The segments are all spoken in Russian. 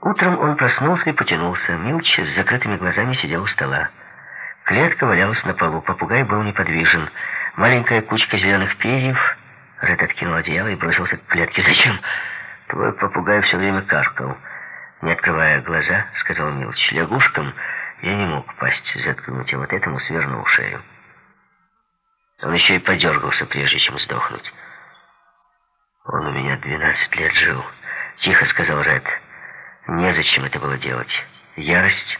Утром он проснулся и потянулся. Милч с закрытыми глазами сидел у стола. Клетка валялась на полу, попугай был неподвижен. Маленькая кучка зеленых перьев... Ред откинул одеяло и бросился к клетке. «Зачем?» «Твой попугай все время каркал». Не открывая глаза, сказал Милч, «Лягушкам я не мог пасть заткнуть, а вот этому свернул шею». Он еще и подергался, прежде чем сдохнуть. «Он у меня 12 лет жил», — тихо сказал Ред. Незачем это было делать. Ярость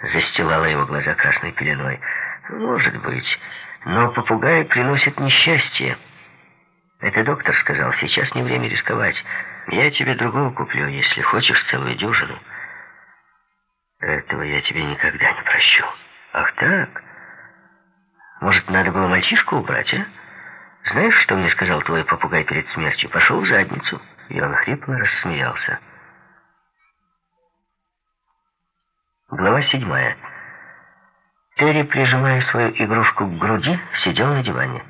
застилала его глаза красной пеленой. «Может быть, но попугаи приносят несчастье». «Это доктор сказал, сейчас не время рисковать. Я тебе другого куплю, если хочешь целую дюжину». «Этого я тебе никогда не прощу». «Ах так? Может, надо было мальчишку убрать, а? Знаешь, что мне сказал твой попугай перед смертью? Пошел в задницу». И он хрипло рассмеялся. Глава седьмая. Терри, прижимая свою игрушку к груди, сидел на диване.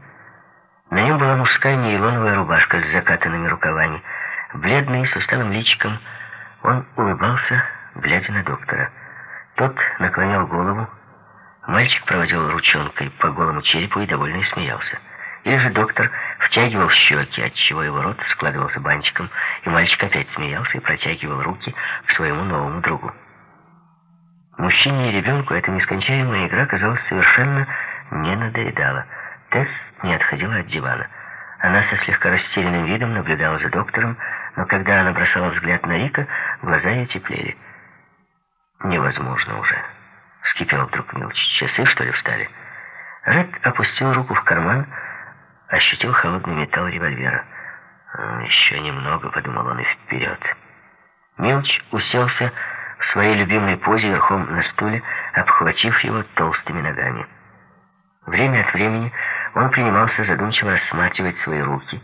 На нем была мужская нейлоновая рубашка с закатанными рукавами. Бледный, с усталым личиком, он улыбался, глядя на доктора. Тот наклонял голову. Мальчик проводил ручонкой по голому черепу и довольно смеялся. Или же доктор втягивал щеки, отчего его рот складывался бантиком, и мальчик опять смеялся и протягивал руки к своему новому другу. Мужчине и ребенку эта нескончаемая игра, казалось, совершенно не надоедала. Тесс не отходила от дивана. Она со слегка растерянным видом наблюдала за доктором, но когда она бросала взгляд на Рика, глаза ее теплели. «Невозможно уже», — вскипел вдруг Милч. «Часы, что ли, встали?» Ред опустил руку в карман, ощутил холодный металл револьвера. «Еще немного», — подумал он, — «и вперед». Милч уселся, своей любимой позе верхом на стуле, обхватив его толстыми ногами. Время от времени он принимался задумчиво рассматривать свои руки,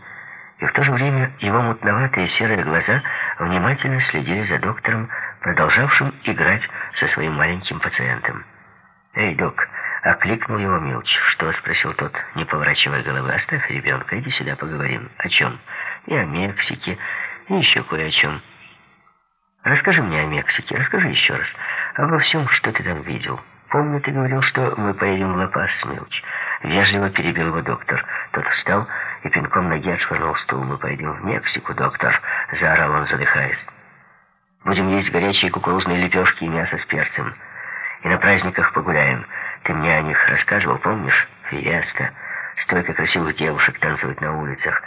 и в то же время его мутноватые серые глаза внимательно следили за доктором, продолжавшим играть со своим маленьким пациентом. «Эй, док!» — окликнул его Милч. «Что?» — спросил тот, не поворачивая головы. «Оставь ребенка, иди сюда поговорим». «О чем?» «И о Мексике, и еще кое о чем». Расскажи мне о Мексике, расскажи еще раз. Обо всем, что ты там видел. Помню, ты говорил, что мы поедем в Ла-Пас, Милч. Вежливо перебил его доктор. Тот встал и пинком ноги отшвырнул стул. «Мы поедем в Мексику, доктор», — заорал он, задыхаясь. «Будем есть горячие кукурузные лепешки и мясо с перцем. И на праздниках погуляем. Ты мне о них рассказывал, помнишь? Фиеста. Столько красивых девушек танцуют на улицах.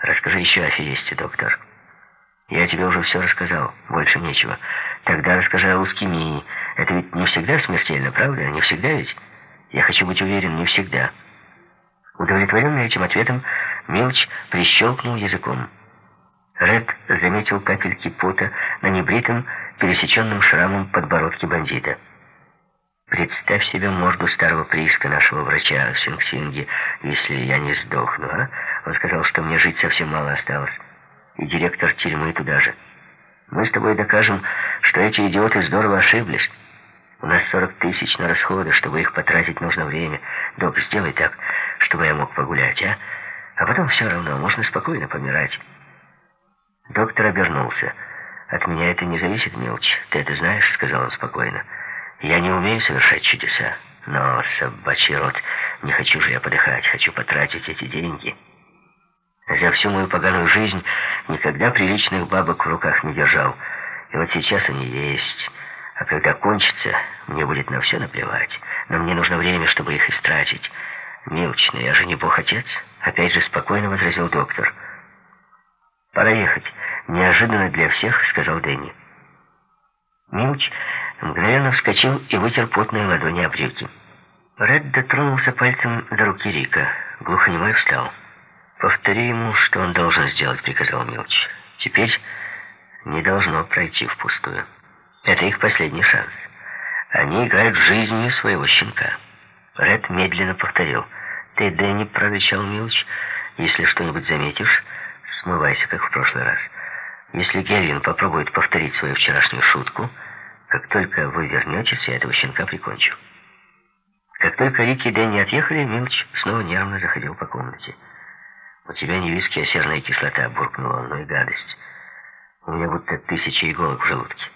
Расскажи еще о фиесте, доктор». Я тебе уже все рассказал, больше нечего. Тогда расскажи о лускемии. Это ведь не всегда смертельно, правда? Не всегда ведь? Я хочу быть уверен, не всегда. Удовлетворенный этим ответом, Милч прищелкнул языком. Ред заметил капельки пота на небритом, пересеченном шрамом подбородке бандита. «Представь себе морду старого прииска нашего врача в Синг-Синге, если я не сдохну, а? Он сказал, что мне жить совсем мало осталось» и директор тюрьмы туда же. Мы с тобой докажем, что эти идиоты здорово ошиблись. У нас 40 тысяч на расходы, чтобы их потратить нужно время. Док, сделай так, чтобы я мог погулять, а? А потом все равно, можно спокойно помирать. Доктор обернулся. «От меня это не зависит, Милч. Ты это знаешь?» — сказал он спокойно. «Я не умею совершать чудеса. Но, собачий рот, не хочу же я подыхать. Хочу потратить эти деньги». За всю мою поганую жизнь никогда приличных бабок в руках не держал. И вот сейчас они есть. А когда кончится, мне будет на все наплевать. Но мне нужно время, чтобы их истратить. Мелочно, я же не бог-отец. Опять же спокойно возразил доктор. «Пора ехать. Неожиданно для всех», — сказал Дэнни. Милч мгновенно вскочил и вытер потные ладони об брюки. Ред дотронулся пальцем до руки Рика. Глухонемой встал. «Повтори ему, что он должен сделать», — приказал Милч. «Теперь не должно пройти впустую. Это их последний шанс. Они играют жизнью своего щенка». Ред медленно повторил. «Ты, Дэнни», — прорычал Милч, — «если что-нибудь заметишь, смывайся, как в прошлый раз. Если Гервин попробует повторить свою вчерашнюю шутку, как только вы вернетесь, я этого щенка прикончу». Как только Рики и Дэнни отъехали, Милч снова нервно заходил по комнате. «У тебя не виски, а серная кислота», — буркнула он, ну и гадость. «У меня будто тысяча иголок в желудке».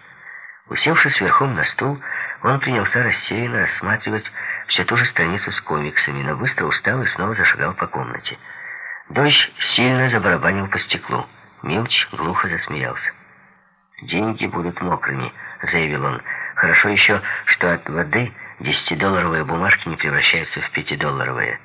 Усевшись верхом на стул, он принялся рассеянно рассматривать все ту же страницу с комиксами, но быстро устал и снова зашагал по комнате. Дождь сильно забарабанил по стеклу. Милч глухо засмеялся. «Деньги будут мокрыми», — заявил он. «Хорошо еще, что от воды десятидолларовые бумажки не превращаются в пятидолларовые».